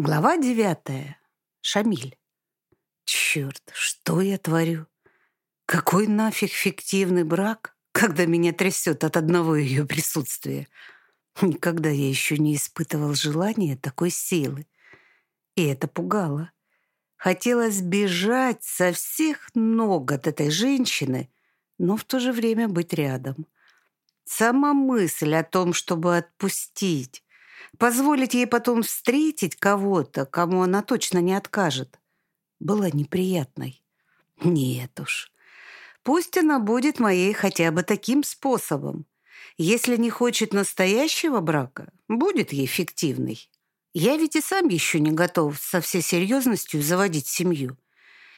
Глава девятая. Шамиль. Черт, что я творю? Какой нафиг фиктивный брак, когда меня трясет от одного ее присутствия? Никогда я еще не испытывал желания такой силы. И это пугало. Хотелось бежать со всех ног от этой женщины, но в то же время быть рядом. Сама мысль о том, чтобы отпустить, Позволить ей потом встретить кого-то, кому она точно не откажет, была неприятной. Нет уж. Пусть она будет моей хотя бы таким способом. Если не хочет настоящего брака, будет ей фиктивный. Я ведь и сам еще не готов со всей серьезностью заводить семью.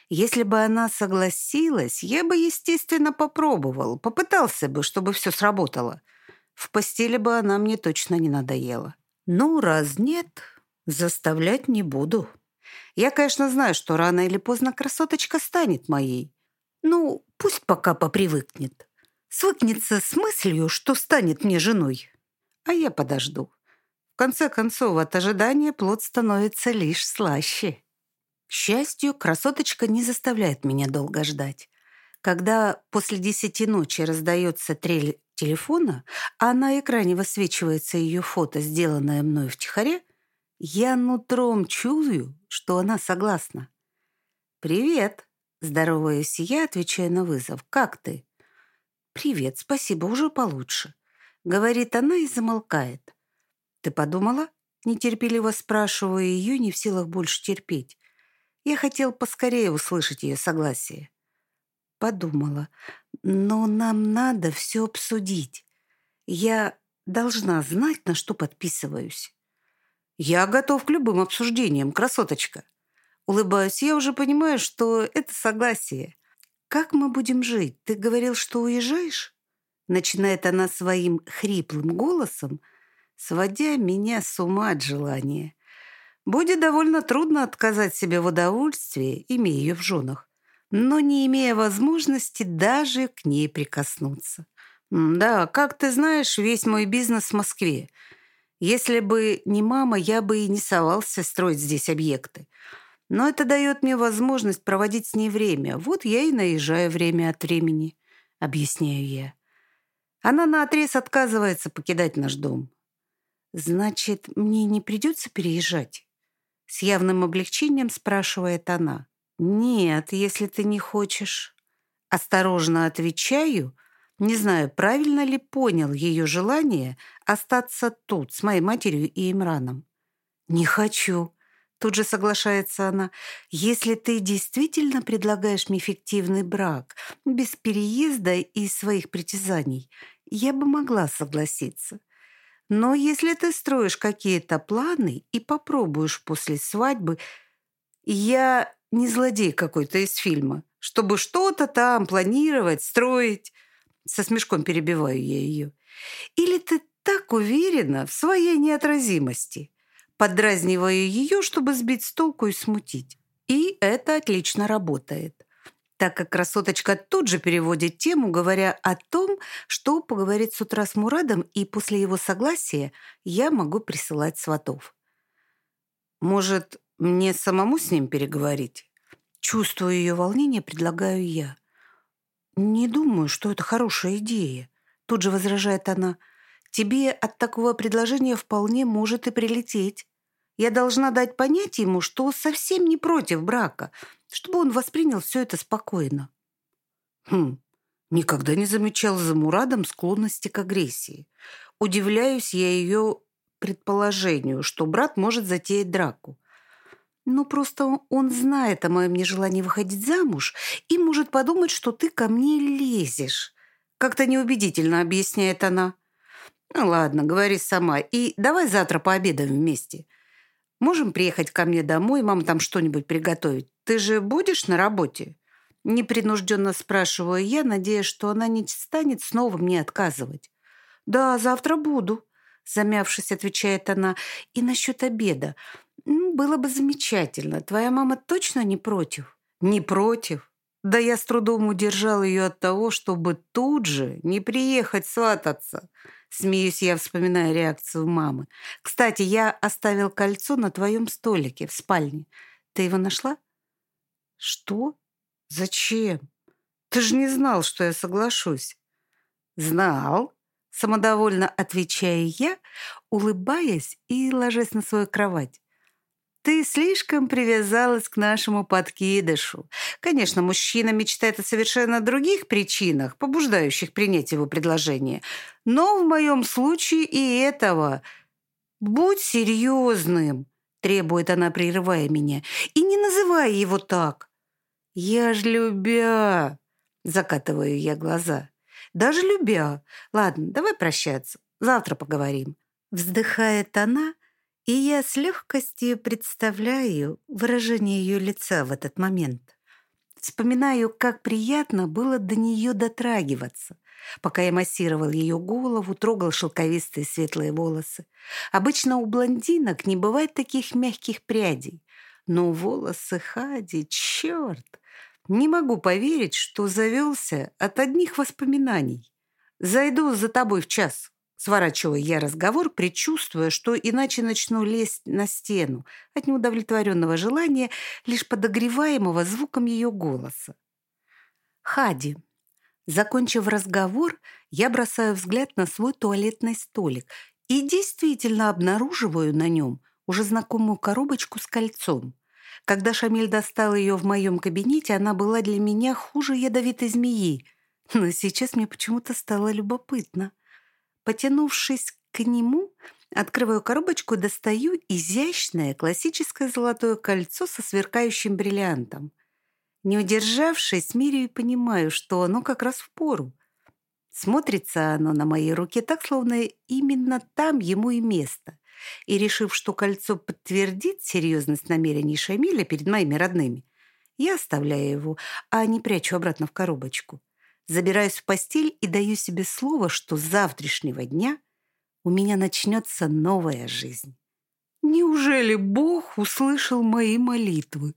Если бы она согласилась, я бы, естественно, попробовал, попытался бы, чтобы все сработало. В постели бы она мне точно не надоела. Ну, раз нет, заставлять не буду. Я, конечно, знаю, что рано или поздно красоточка станет моей. Ну, пусть пока попривыкнет. Свыкнется с мыслью, что станет мне женой. А я подожду. В конце концов, от ожидания плод становится лишь слаще. К счастью, красоточка не заставляет меня долго ждать. Когда после десяти ночи раздается трель телефона, а на экране высвечивается ее фото, сделанное мной втихаря, я нутром чую, что она согласна. «Привет!» – здороваюсь я, отвечая на вызов. «Как ты?» «Привет, спасибо, уже получше», – говорит она и замолкает. «Ты подумала?» – нетерпеливо спрашиваю ее, не в силах больше терпеть. Я хотел поскорее услышать ее согласие. Подумала, но нам надо все обсудить. Я должна знать, на что подписываюсь. Я готов к любым обсуждениям, красоточка. Улыбаюсь, я уже понимаю, что это согласие. Как мы будем жить? Ты говорил, что уезжаешь? Начинает она своим хриплым голосом, сводя меня с ума от желания. Будет довольно трудно отказать себе в удовольствии, имея ее в женах но не имея возможности даже к ней прикоснуться. «Да, как ты знаешь, весь мой бизнес в Москве. Если бы не мама, я бы и не совался строить здесь объекты. Но это дает мне возможность проводить с ней время. Вот я и наезжаю время от времени», — объясняю я. Она наотрез отказывается покидать наш дом. «Значит, мне не придется переезжать?» С явным облегчением спрашивает она. «Нет, если ты не хочешь». Осторожно отвечаю, не знаю, правильно ли понял ее желание остаться тут с моей матерью и Имраном. «Не хочу», — тут же соглашается она. «Если ты действительно предлагаешь мне фиктивный брак, без переезда и своих притязаний, я бы могла согласиться. Но если ты строишь какие-то планы и попробуешь после свадьбы, я не злодей какой-то из фильма, чтобы что-то там планировать, строить. Со смешком перебиваю я ее. Или ты так уверена в своей неотразимости? Подразниваю ее, чтобы сбить с толку и смутить. И это отлично работает так как красоточка тут же переводит тему, говоря о том, что поговорит с утра с Мурадом, и после его согласия я могу присылать сватов. Может, мне самому с ним переговорить? Чувствуя ее волнение, предлагаю я. Не думаю, что это хорошая идея. Тут же возражает она. Тебе от такого предложения вполне может и прилететь. Я должна дать понять ему, что совсем не против брака, чтобы он воспринял все это спокойно. Хм, никогда не замечал за Мурадом склонности к агрессии. Удивляюсь я ее предположению, что брат может затеять драку. Ну, просто он знает о моем нежелании выходить замуж и может подумать, что ты ко мне лезешь. Как-то неубедительно объясняет она. Ну, ладно, говори сама. И давай завтра пообедаем вместе. Можем приехать ко мне домой, мама там что-нибудь приготовить. Ты же будешь на работе? Непринужденно спрашиваю я, надеясь, что она не станет снова мне отказывать. «Да, завтра буду», — замявшись, отвечает она. «И насчет обеда. Ну, было бы замечательно. Твоя мама точно не против? Не против? Да я с трудом удержал ее от того, чтобы тут же не приехать свататься. Смеюсь я, вспоминая реакцию мамы. Кстати, я оставил кольцо на твоем столике в спальне. Ты его нашла? Что? Зачем? Ты же не знал, что я соглашусь. Знал, самодовольно отвечаю я, улыбаясь и ложась на свою кровать. Ты слишком привязалась к нашему подкидышу. Конечно, мужчина мечтает о совершенно других причинах, побуждающих принять его предложение. Но в моем случае и этого. Будь серьезным, требует она, прерывая меня, и не называй его так. Я ж любя, закатываю я глаза. Даже любя. Ладно, давай прощаться. Завтра поговорим. Вздыхает она, и я с легкостью представляю выражение ее лица в этот момент. Вспоминаю, как приятно было до нее дотрагиваться, пока я массировал ее голову, трогал шелковистые светлые волосы. Обычно у блондинок не бывает таких мягких прядей, но волосы Хади, черт! Не могу поверить, что завелся от одних воспоминаний. Зайду за тобой в час. Сворачиваю я разговор, предчувствуя, что иначе начну лезть на стену от неудовлетворенного желания, лишь подогреваемого звуком ее голоса. Хади. Закончив разговор, я бросаю взгляд на свой туалетный столик и действительно обнаруживаю на нем уже знакомую коробочку с кольцом. Когда Шамиль достал ее в моем кабинете, она была для меня хуже ядовитой змеи. Но сейчас мне почему-то стало любопытно. Потянувшись к нему, открываю коробочку и достаю изящное классическое золотое кольцо со сверкающим бриллиантом. Не удержавшись, меряю и понимаю, что оно как раз в пору. Смотрится оно на моей руке так, словно именно там ему и место. И решив, что кольцо подтвердит серьезность намерений Шамиля перед моими родными, я оставляю его, а не прячу обратно в коробочку забираюсь в постель и даю себе слово, что с завтрашнего дня у меня начнется новая жизнь. Неужели Бог услышал мои молитвы?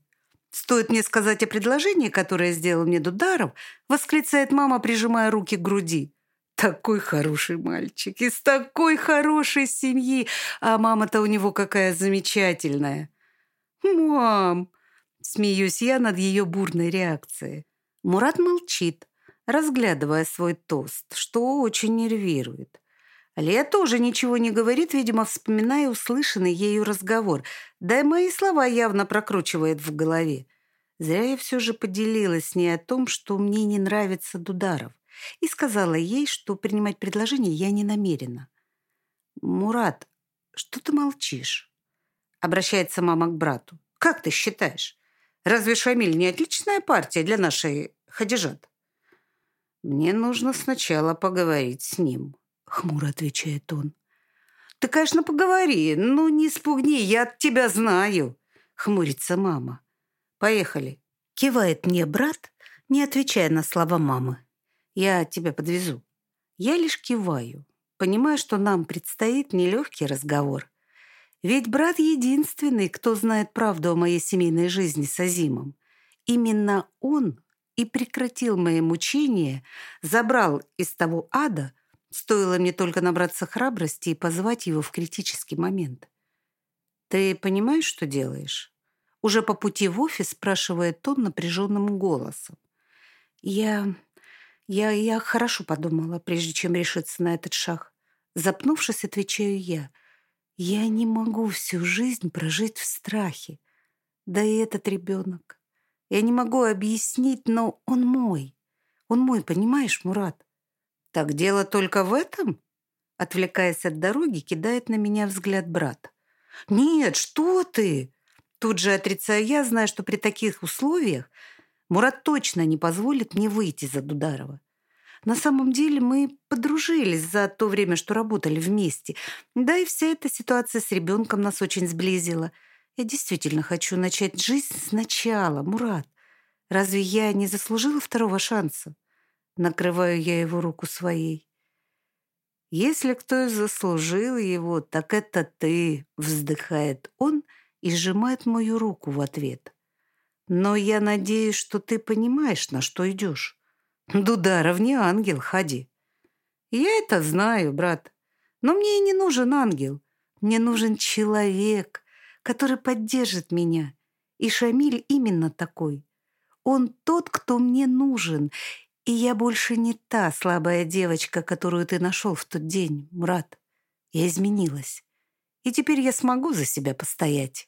Стоит мне сказать о предложении, которое сделал мне Дударов, восклицает мама, прижимая руки к груди. Такой хороший мальчик, из такой хорошей семьи, а мама-то у него какая замечательная. Мам, смеюсь я над ее бурной реакцией. Мурат молчит, разглядывая свой тост, что очень нервирует. Лея тоже ничего не говорит, видимо, вспоминая услышанный ею разговор, да и мои слова явно прокручивает в голове. Зря я все же поделилась с ней о том, что мне не нравится Дударов, и сказала ей, что принимать предложение я не намерена. «Мурат, что ты молчишь?» Обращается мама к брату. «Как ты считаешь, разве Шамиль не отличная партия для нашей Хадижат?» «Мне нужно сначала поговорить с ним», — хмуро отвечает он. «Ты, конечно, поговори, но не спугни, я тебя знаю», — хмурится мама. «Поехали». Кивает мне брат, не отвечая на слова мамы. «Я тебя подвезу». Я лишь киваю, понимая, что нам предстоит нелегкий разговор. Ведь брат единственный, кто знает правду о моей семейной жизни с Азимом. Именно он и прекратил мои мучения, забрал из того ада, стоило мне только набраться храбрости и позвать его в критический момент. «Ты понимаешь, что делаешь?» Уже по пути в офис спрашивает он напряженным голосом. «Я... я... я хорошо подумала, прежде чем решиться на этот шаг. Запнувшись, отвечаю я. Я не могу всю жизнь прожить в страхе. Да и этот ребенок. Я не могу объяснить, но он мой. Он мой, понимаешь, Мурат? Так дело только в этом? Отвлекаясь от дороги, кидает на меня взгляд брат. Нет, что ты? Тут же отрицаю я, зная, что при таких условиях Мурат точно не позволит мне выйти за Дударова. На самом деле мы подружились за то время, что работали вместе. Да и вся эта ситуация с ребенком нас очень сблизила – я действительно хочу начать жизнь сначала, Мурат. Разве я не заслужила второго шанса? Накрываю я его руку своей. Если кто и заслужил его, так это ты, вздыхает он и сжимает мою руку в ответ. Но я надеюсь, что ты понимаешь, на что идешь. Дударов не ангел, ходи. Я это знаю, брат. Но мне и не нужен ангел. Мне нужен человек, который поддержит меня. И Шамиль именно такой. Он тот, кто мне нужен. И я больше не та слабая девочка, которую ты нашел в тот день, Мурат. Я изменилась. И теперь я смогу за себя постоять.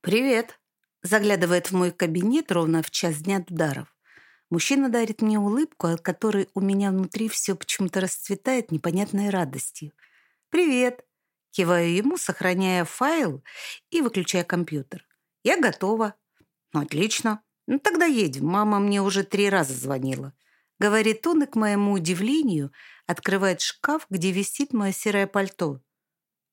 «Привет», — заглядывает в мой кабинет ровно в час дня от ударов. Мужчина дарит мне улыбку, от которой у меня внутри все почему-то расцветает непонятной радостью. «Привет!» — киваю ему, сохраняя файл и выключая компьютер. «Я готова». «Ну, «Отлично. Ну, тогда едем. Мама мне уже три раза звонила». Говорит он и, к моему удивлению, открывает шкаф, где висит мое серое пальто.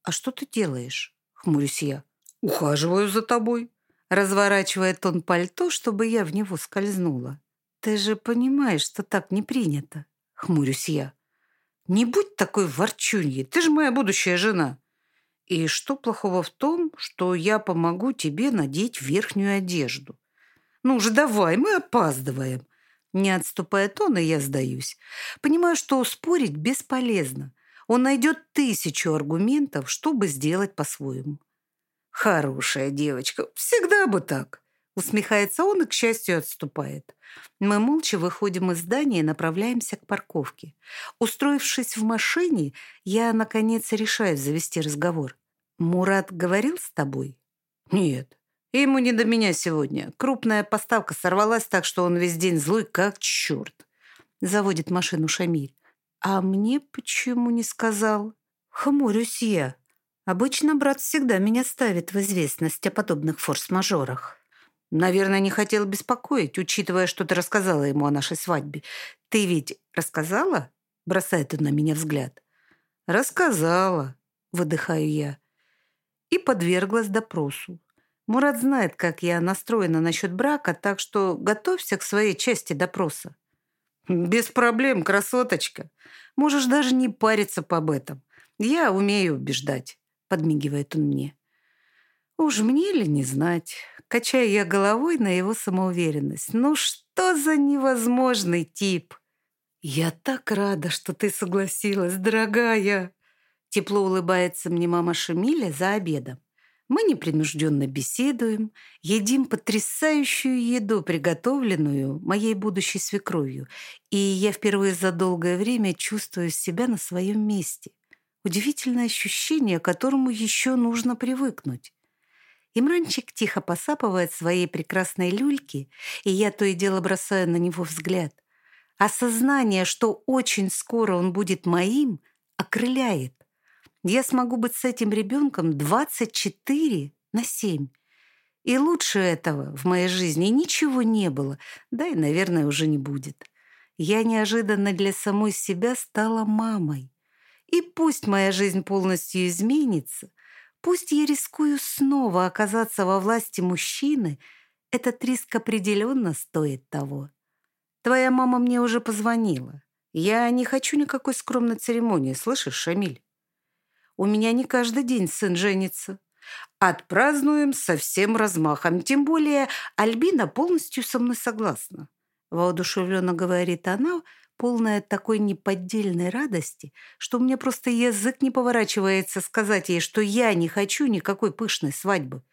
«А что ты делаешь?» — хмурюсь я. «Ухаживаю за тобой», — разворачивает он пальто, чтобы я в него скользнула. «Ты же понимаешь, что так не принято», — хмурюсь я. «Не будь такой ворчуньей, ты же моя будущая жена». «И что плохого в том, что я помогу тебе надеть верхнюю одежду?» «Ну же, давай, мы опаздываем». Не отступает он, и я сдаюсь. Понимаю, что спорить бесполезно. Он найдет тысячу аргументов, чтобы сделать по-своему. «Хорошая девочка, всегда бы так», Усмехается он и, к счастью, отступает. Мы молча выходим из здания и направляемся к парковке. Устроившись в машине, я, наконец, решаюсь завести разговор. «Мурат говорил с тобой?» «Нет. Ему не до меня сегодня. Крупная поставка сорвалась так, что он весь день злой, как черт». Заводит машину Шамиль. «А мне почему не сказал?» Хмурюсь я. Обычно брат всегда меня ставит в известность о подобных форс-мажорах. Наверное, не хотел беспокоить, учитывая, что ты рассказала ему о нашей свадьбе. Ты ведь рассказала? Бросает он на меня взгляд. Рассказала, выдыхаю я. И подверглась допросу. Мурат знает, как я настроена насчет брака, так что готовься к своей части допроса. Без проблем, красоточка. Можешь даже не париться по об этом. Я умею убеждать, подмигивает он мне. Уж мне ли не знать? Качаю я головой на его самоуверенность. Ну что за невозможный тип? Я так рада, что ты согласилась, дорогая. Тепло улыбается мне мама Шамиля за обедом. Мы непринужденно беседуем, едим потрясающую еду, приготовленную моей будущей свекровью, и я впервые за долгое время чувствую себя на своем месте. Удивительное ощущение, к которому еще нужно привыкнуть. Имранчик тихо посапывает своей прекрасной люльки, и я то и дело бросаю на него взгляд. Осознание, что очень скоро он будет моим, окрыляет. Я смогу быть с этим ребенком 24 на 7. И лучше этого в моей жизни ничего не было, да и, наверное, уже не будет. Я неожиданно для самой себя стала мамой. И пусть моя жизнь полностью изменится, Пусть я рискую снова оказаться во власти мужчины, этот риск определенно стоит того. Твоя мама мне уже позвонила. Я не хочу никакой скромной церемонии, слышишь, Шамиль? У меня не каждый день сын женится. Отпразднуем со всем размахом. Тем более Альбина полностью со мной согласна. Воодушевленно говорит она, полная такой неподдельной радости, что у меня просто язык не поворачивается сказать ей, что я не хочу никакой пышной свадьбы.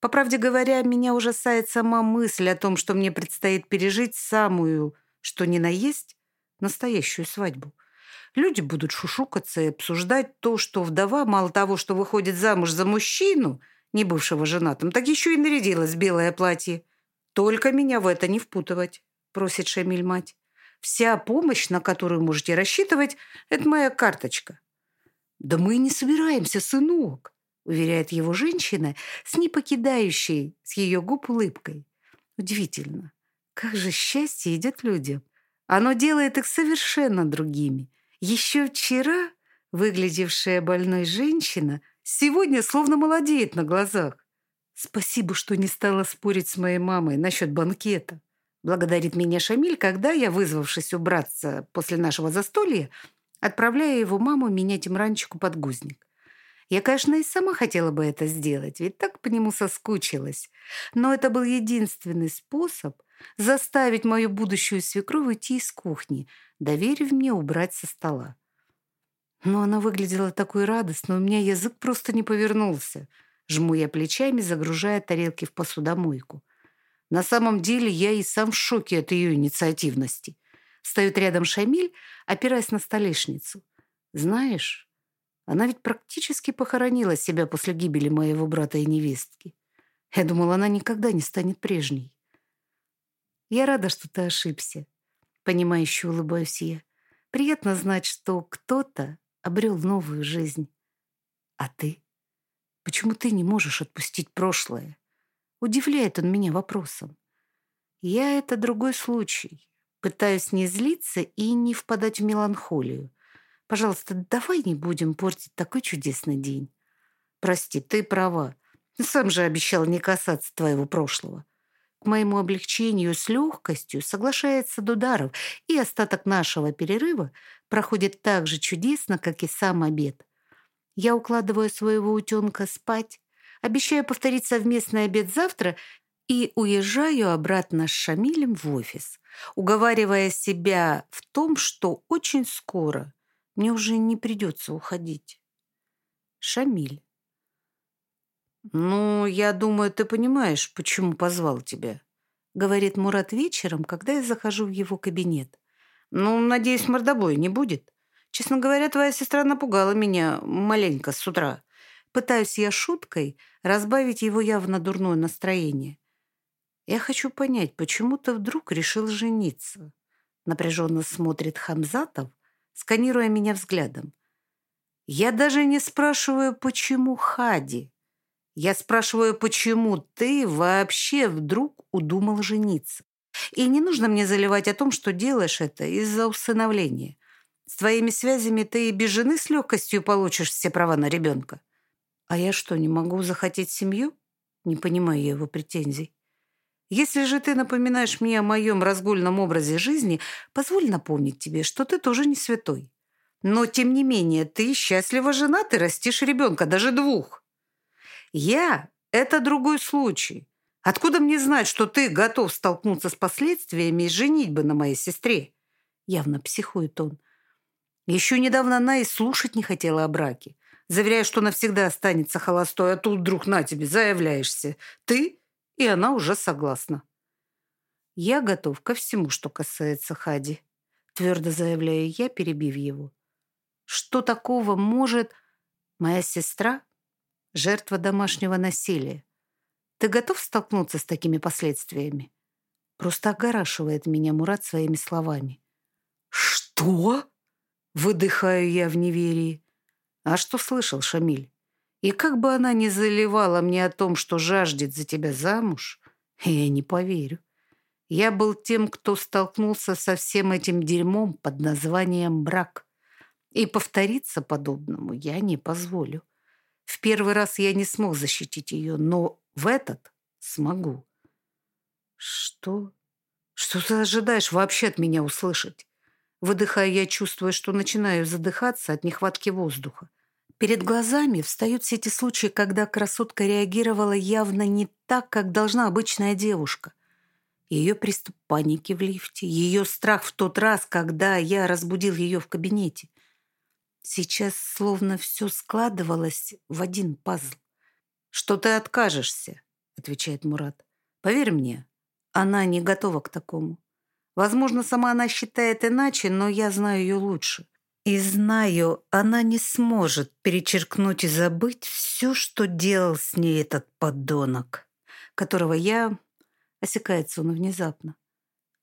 По правде говоря, меня ужасает сама мысль о том, что мне предстоит пережить самую, что ни на есть, настоящую свадьбу. Люди будут шушукаться и обсуждать то, что вдова мало того, что выходит замуж за мужчину, не бывшего женатым, так еще и нарядилась в белое платье. Только меня в это не впутывать, просит Шамиль мать. Вся помощь, на которую можете рассчитывать, это моя карточка». «Да мы не собираемся, сынок», — уверяет его женщина с непокидающей с ее губ улыбкой. Удивительно, как же счастье идет людям. Оно делает их совершенно другими. Еще вчера выглядевшая больной женщина сегодня словно молодеет на глазах. Спасибо, что не стала спорить с моей мамой насчет банкета. Благодарит меня Шамиль, когда я, вызвавшись убраться после нашего застолья, отправляю его маму менять Имранчику подгузник. Я, конечно, и сама хотела бы это сделать, ведь так по нему соскучилась. Но это был единственный способ заставить мою будущую свекровь уйти из кухни, доверив мне убрать со стола. Но она выглядела такой радостной, у меня язык просто не повернулся. Жму я плечами, загружая тарелки в посудомойку. На самом деле я и сам в шоке от ее инициативности. Встает рядом Шамиль, опираясь на столешницу. Знаешь, она ведь практически похоронила себя после гибели моего брата и невестки. Я думала, она никогда не станет прежней. Я рада, что ты ошибся. Понимающе улыбаюсь я. Приятно знать, что кто-то обрел новую жизнь. А ты? Почему ты не можешь отпустить прошлое? Удивляет он меня вопросом. Я — это другой случай. Пытаюсь не злиться и не впадать в меланхолию. Пожалуйста, давай не будем портить такой чудесный день. Прости, ты права. Сам же обещал не касаться твоего прошлого. К моему облегчению с легкостью соглашается Дударов, и остаток нашего перерыва проходит так же чудесно, как и сам обед. Я укладываю своего утенка спать, обещаю повторить совместный обед завтра и уезжаю обратно с Шамилем в офис, уговаривая себя в том, что очень скоро мне уже не придется уходить. Шамиль. «Ну, я думаю, ты понимаешь, почему позвал тебя», — говорит Мурат вечером, когда я захожу в его кабинет. «Ну, надеюсь, мордобоя не будет. Честно говоря, твоя сестра напугала меня маленько с утра. Пытаюсь я шуткой разбавить его явно дурное настроение. Я хочу понять, почему ты вдруг решил жениться?» Напряженно смотрит Хамзатов, сканируя меня взглядом. «Я даже не спрашиваю, почему Хади?» Я спрашиваю, почему ты вообще вдруг удумал жениться? И не нужно мне заливать о том, что делаешь это из-за усыновления. С твоими связями ты и без жены с легкостью получишь все права на ребенка. А я что, не могу захотеть семью? Не понимаю я его претензий. Если же ты напоминаешь мне о моем разгульном образе жизни, позволь напомнить тебе, что ты тоже не святой. Но, тем не менее, ты счастливо женат и растишь ребенка, даже двух. Я — это другой случай. Откуда мне знать, что ты готов столкнуться с последствиями и женить бы на моей сестре? Явно психует он. Еще недавно она и слушать не хотела о браке, заверяя, что навсегда останется холостой, а тут вдруг на тебе заявляешься. Ты, и она уже согласна. Я готов ко всему, что касается Хади, твердо заявляю я, перебив его. Что такого может моя сестра жертва домашнего насилия. Ты готов столкнуться с такими последствиями? Просто огорашивает меня Мурат своими словами. Что? Выдыхаю я в неверии. А что слышал Шамиль? И как бы она ни заливала мне о том, что жаждет за тебя замуж, я не поверю. Я был тем, кто столкнулся со всем этим дерьмом под названием брак. И повториться подобному я не позволю. В первый раз я не смог защитить ее, но в этот смогу. Что? Что ты ожидаешь вообще от меня услышать? Выдыхая, я чувствую, что начинаю задыхаться от нехватки воздуха. Перед глазами встают все эти случаи, когда красотка реагировала явно не так, как должна обычная девушка. Ее приступ паники в лифте, ее страх в тот раз, когда я разбудил ее в кабинете – Сейчас словно все складывалось в один пазл. «Что ты откажешься?» — отвечает Мурат. «Поверь мне, она не готова к такому. Возможно, сама она считает иначе, но я знаю ее лучше. И знаю, она не сможет перечеркнуть и забыть все, что делал с ней этот подонок, которого я... Осекается он внезапно.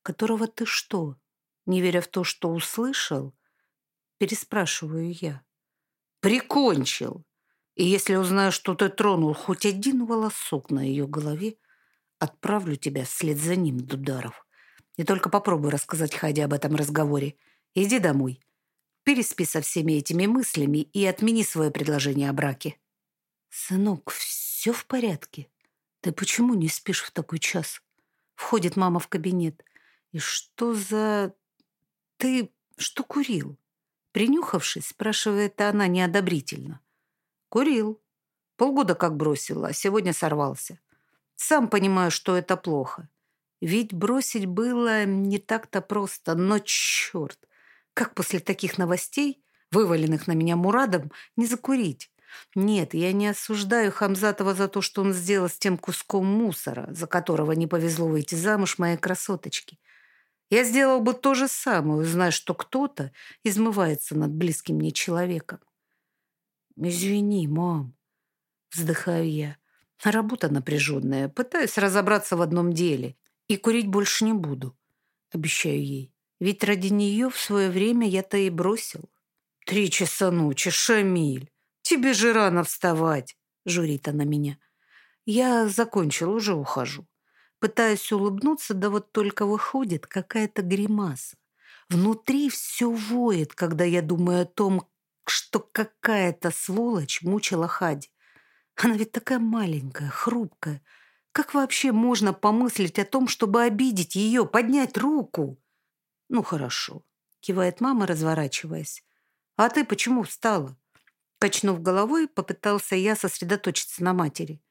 Которого ты что, не веря в то, что услышал, Переспрашиваю я. Прикончил. И если узнаю, что ты тронул хоть один волосок на ее голове, отправлю тебя вслед за ним, Дударов. И только попробуй рассказать Хаде об этом разговоре. Иди домой. Переспи со всеми этими мыслями и отмени свое предложение о браке. Сынок, все в порядке. Ты почему не спишь в такой час? Входит мама в кабинет. И что за... Ты что курил? Принюхавшись, спрашивает она неодобрительно. Курил. Полгода как бросил, а сегодня сорвался. Сам понимаю, что это плохо. Ведь бросить было не так-то просто, но черт, как после таких новостей вываленных на меня Мурадом, не закурить. Нет, я не осуждаю Хамзатова за то, что он сделал с тем куском мусора, за которого не повезло выйти замуж моей красоточки. Я сделал бы то же самое, зная, что кто-то измывается над близким мне человеком. «Извини, мам», — вздыхаю я. Работа напряженная, пытаюсь разобраться в одном деле. И курить больше не буду, обещаю ей. Ведь ради нее в свое время я-то и бросил. Три часа ночи, Шамиль. Тебе же рано вставать, журит она меня. Я закончил, уже ухожу. Пытаюсь улыбнуться, да вот только выходит какая-то гримаса. Внутри все воет, когда я думаю о том, что какая-то сволочь мучила Хади. Она ведь такая маленькая, хрупкая. Как вообще можно помыслить о том, чтобы обидеть ее, поднять руку? Ну, хорошо, кивает мама, разворачиваясь. А ты почему встала? Качнув головой, попытался я сосредоточиться на матери.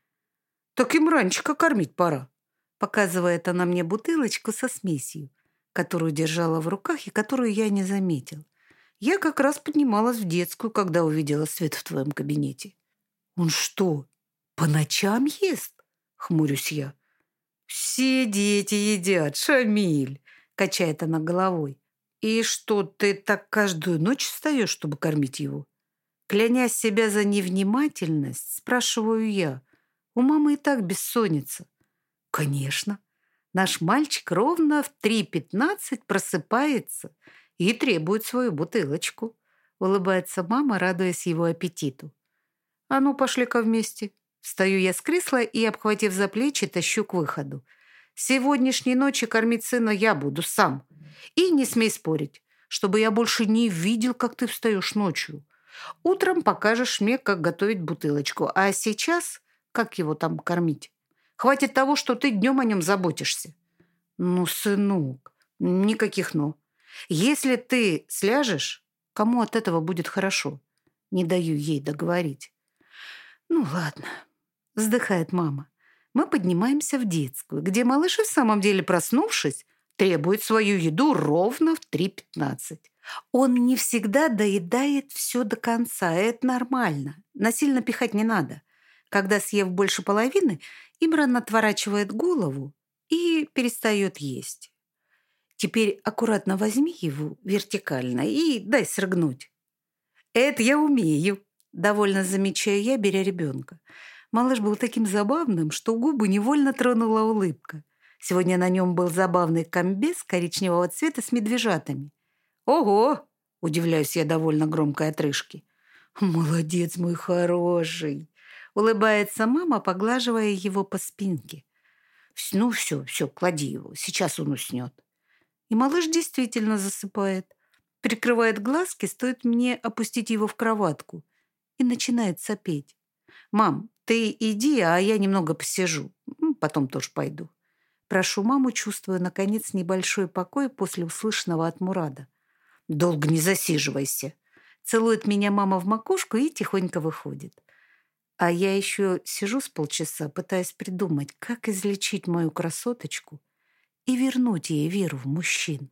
Так им раньше кормить пора. Показывает она мне бутылочку со смесью, которую держала в руках и которую я не заметил. Я как раз поднималась в детскую, когда увидела свет в твоем кабинете. «Он что, по ночам ест?» — хмурюсь я. «Все дети едят, Шамиль!» — качает она головой. «И что, ты так каждую ночь встаешь, чтобы кормить его?» Клянясь себя за невнимательность, спрашиваю я. У мамы и так бессонница. «Конечно. Наш мальчик ровно в 3.15 просыпается и требует свою бутылочку», — улыбается мама, радуясь его аппетиту. «А ну, пошли-ка вместе». Встаю я с кресла и, обхватив за плечи, тащу к выходу. Сегодняшней ночи кормить сына я буду сам. И не смей спорить, чтобы я больше не видел, как ты встаешь ночью. Утром покажешь мне, как готовить бутылочку, а сейчас как его там кормить. Хватит того, что ты днем о нем заботишься. Ну, сынок, никаких «но». Если ты сляжешь, кому от этого будет хорошо? Не даю ей договорить. «Ну ладно», — вздыхает мама. «Мы поднимаемся в детскую, где малыш и в самом деле, проснувшись, требует свою еду ровно в 3.15. Он не всегда доедает все до конца, это нормально. Насильно пихать не надо. Когда съев больше половины, Имран отворачивает голову и перестает есть. Теперь аккуратно возьми его вертикально и дай срыгнуть. Это я умею, Довольно замечаю я, беря ребенка. Малыш был таким забавным, что губы невольно тронула улыбка. Сегодня на нем был забавный комбез коричневого цвета с медвежатами. «Ого!» – удивляюсь я довольно громкой отрыжки. «Молодец, мой хороший!» – улыбается мама, поглаживая его по спинке. «Ну все, все, клади его, сейчас он уснет». И малыш действительно засыпает. Прикрывает глазки, стоит мне опустить его в кроватку – и начинает сопеть. «Мам, ты иди, а я немного посижу. Потом тоже пойду». Прошу маму, чувствуя, наконец, небольшой покой после услышанного от Мурада. «Долго не засиживайся». Целует меня мама в макушку и тихонько выходит. А я еще сижу с полчаса, пытаясь придумать, как излечить мою красоточку и вернуть ей веру в мужчин.